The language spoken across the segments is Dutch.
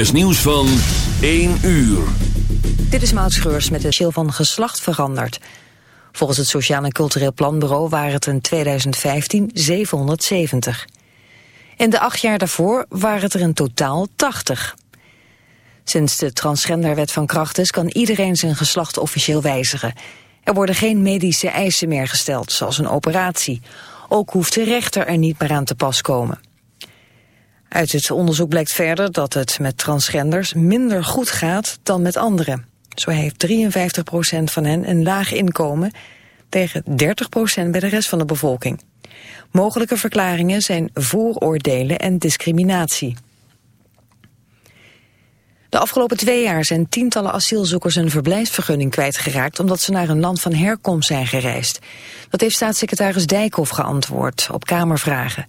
NOS nieuws van 1 uur. Dit is Maud met de schil van geslacht veranderd. Volgens het Sociaal en Cultureel Planbureau waren het in 2015 770. In de acht jaar daarvoor waren het er in totaal 80. Sinds de transgenderwet van kracht is kan iedereen zijn geslacht officieel wijzigen. Er worden geen medische eisen meer gesteld, zoals een operatie. Ook hoeft de rechter er niet meer aan te pas komen. Uit het onderzoek blijkt verder dat het met transgenders minder goed gaat dan met anderen. Zo heeft 53% van hen een laag inkomen tegen 30% bij de rest van de bevolking. Mogelijke verklaringen zijn vooroordelen en discriminatie. De afgelopen twee jaar zijn tientallen asielzoekers een verblijfsvergunning kwijtgeraakt omdat ze naar een land van herkomst zijn gereisd. Dat heeft staatssecretaris Dijkhoff geantwoord op Kamervragen.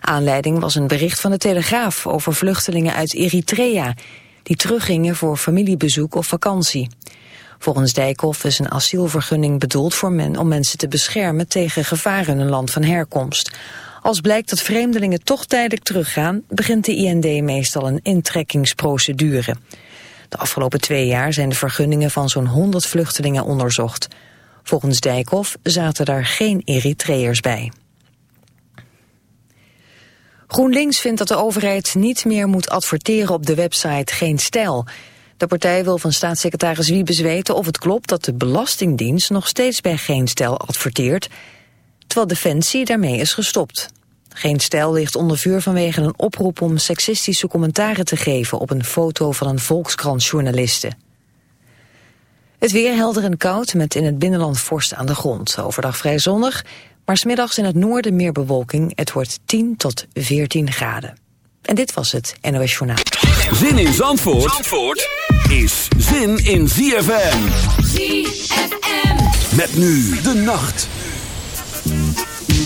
Aanleiding was een bericht van de Telegraaf over vluchtelingen uit Eritrea die teruggingen voor familiebezoek of vakantie. Volgens Dijkhoff is een asielvergunning bedoeld voor men om mensen te beschermen tegen gevaar in een land van herkomst. Als blijkt dat vreemdelingen toch tijdelijk teruggaan, begint de IND meestal een intrekkingsprocedure. De afgelopen twee jaar zijn de vergunningen van zo'n 100 vluchtelingen onderzocht. Volgens Dijkhoff zaten daar geen Eritreërs bij. GroenLinks vindt dat de overheid niet meer moet adverteren op de website Geen Stijl. De partij wil van staatssecretaris Wiebes weten of het klopt dat de Belastingdienst nog steeds bij Geen Stijl adverteert, terwijl Defensie daarmee is gestopt. Geen Stijl ligt onder vuur vanwege een oproep om seksistische commentaren te geven op een foto van een Volkskrant-journaliste. Het weer helder en koud met in het binnenland vorst aan de grond. Overdag vrij zonnig, maar smiddags in het noorden meer bewolking. Het wordt 10 tot 14 graden. En dit was het NOS Journaal. Zin in Zandvoort, Zandvoort is zin in ZFM. ZFM. Met nu de nacht.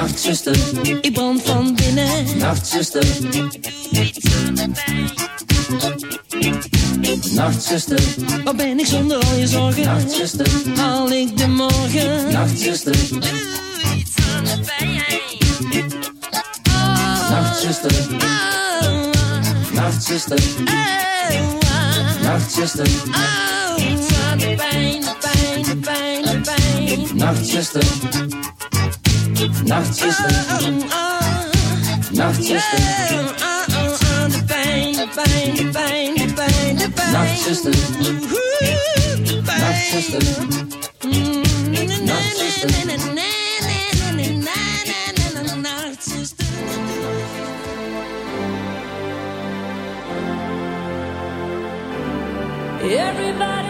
Nachtzuster, Ik brand van binnen. nachtzuster. Nachtzuster, Waar ben ik zonder al je zorgen? Nachtzuster, Haal ik de morgen? Nachtzuster, Doe iets aan de pijn. Oh, Nachtzuster, oh, Nachtzuster, oh, Nachtzuster, oh, iets aan de pijn, de pijn, de pijn, de pijn. Nachtzuster, Nachtzuster, Nachtzuster, de pijn, de pijn, de pijn, de pijn, de pijn. Nachtzuster, Oeh, de pijn. Nachtzuster, Nachtzuster. Everybody's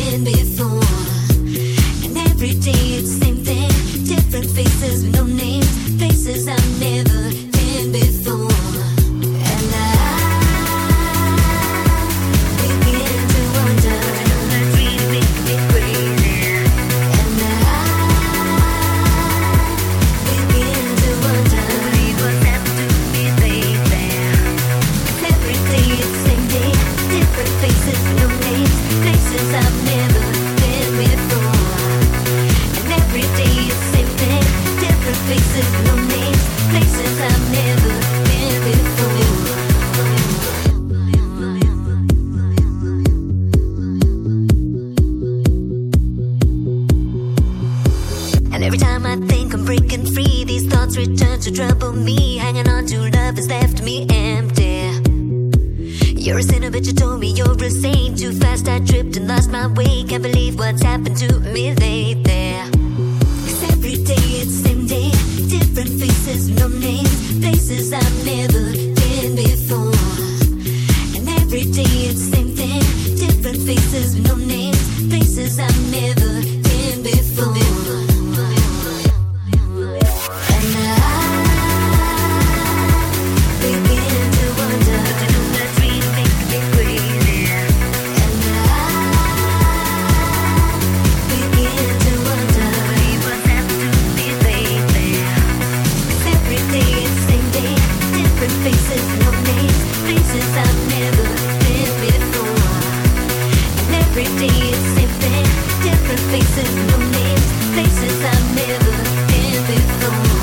been before. Every day it's the same thing, different faces, no names, places I've never been before. places I've never been before.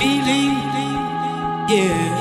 Feeling. Yeah.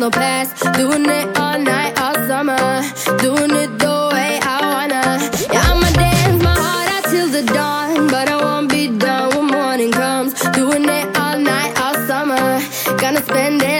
no pass. Doing it all night, all summer. Doing it the way I wanna. Yeah, I'ma dance my heart out till the dawn. But I won't be done when morning comes. Doing it all night, all summer. Gonna spend it.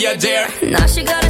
you dare. Now she got a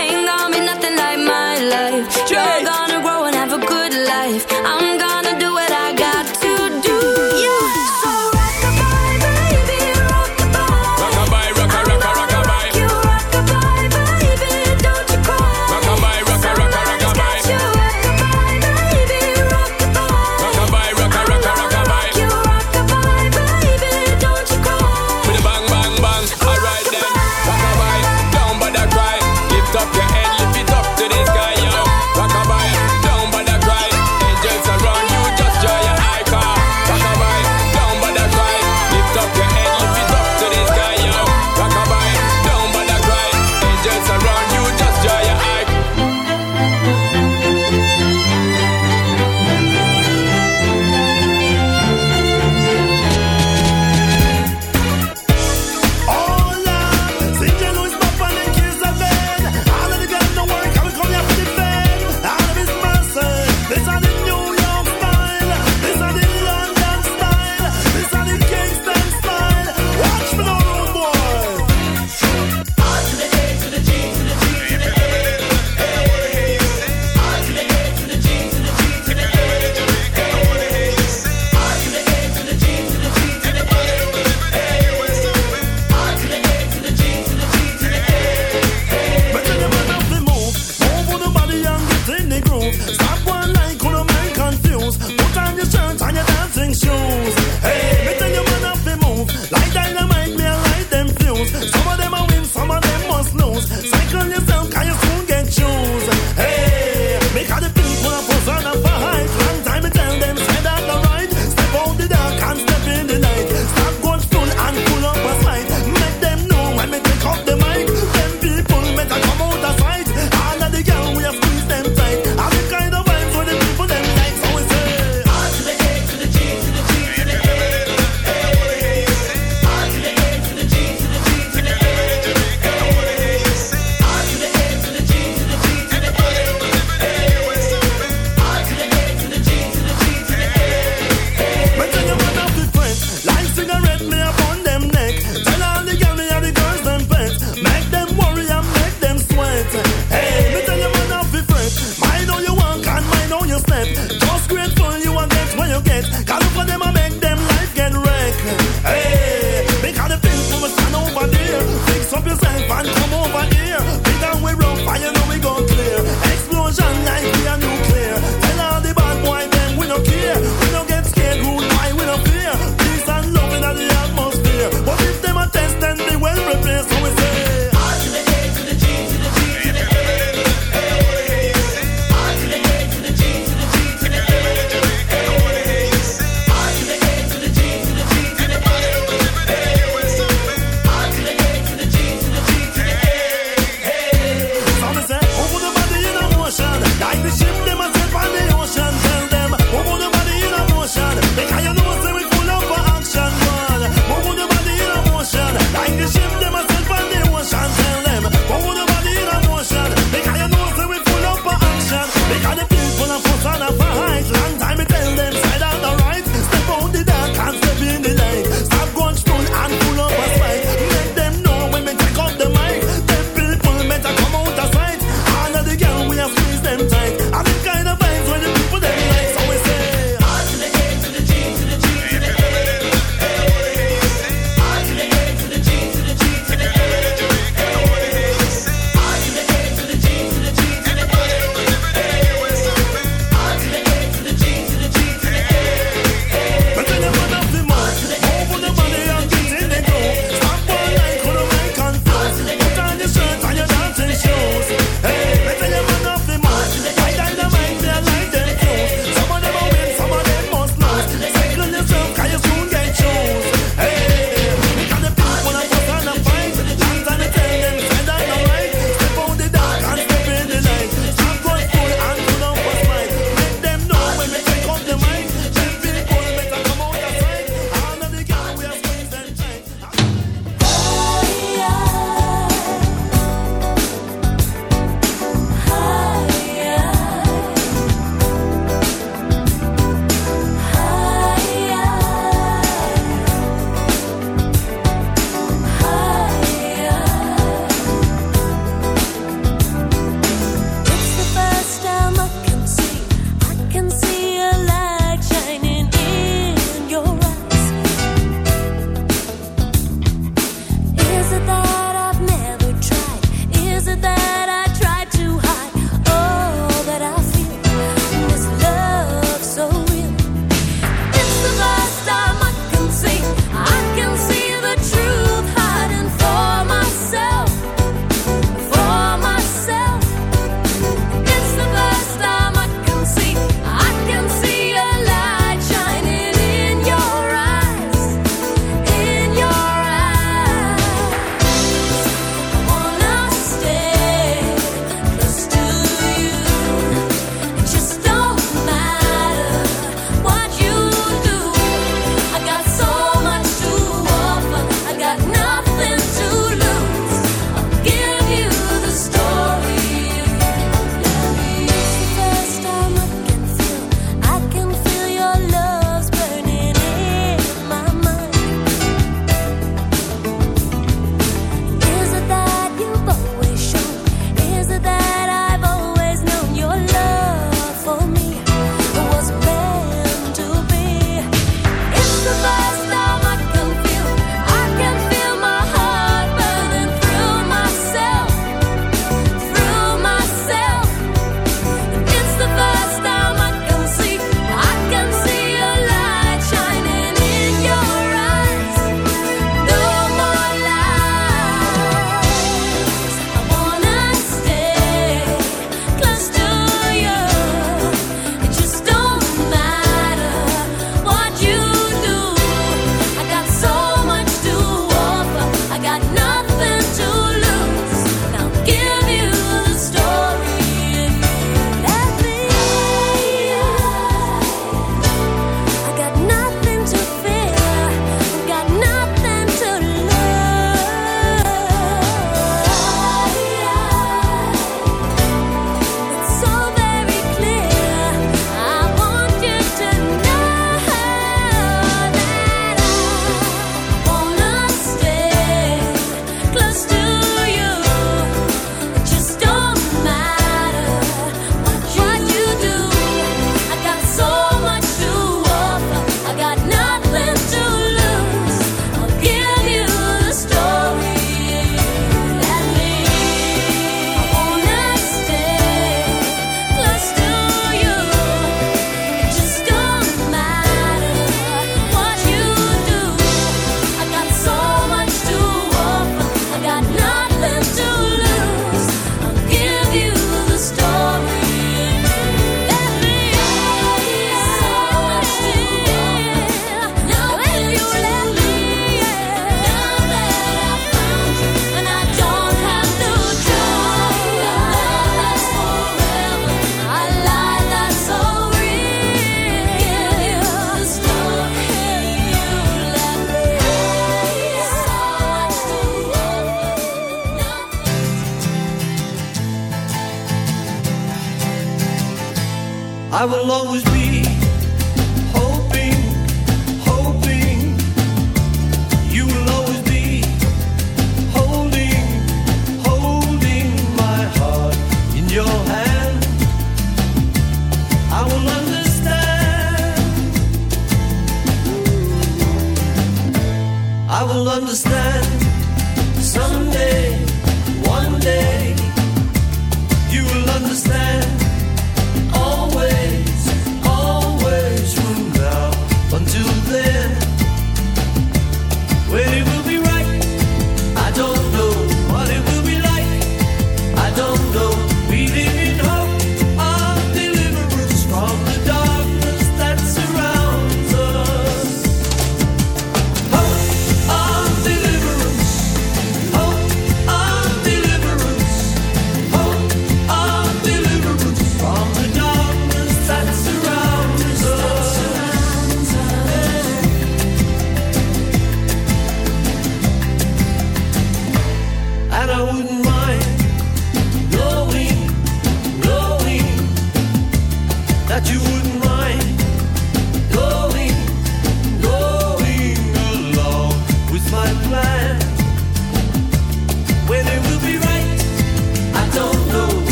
I will always be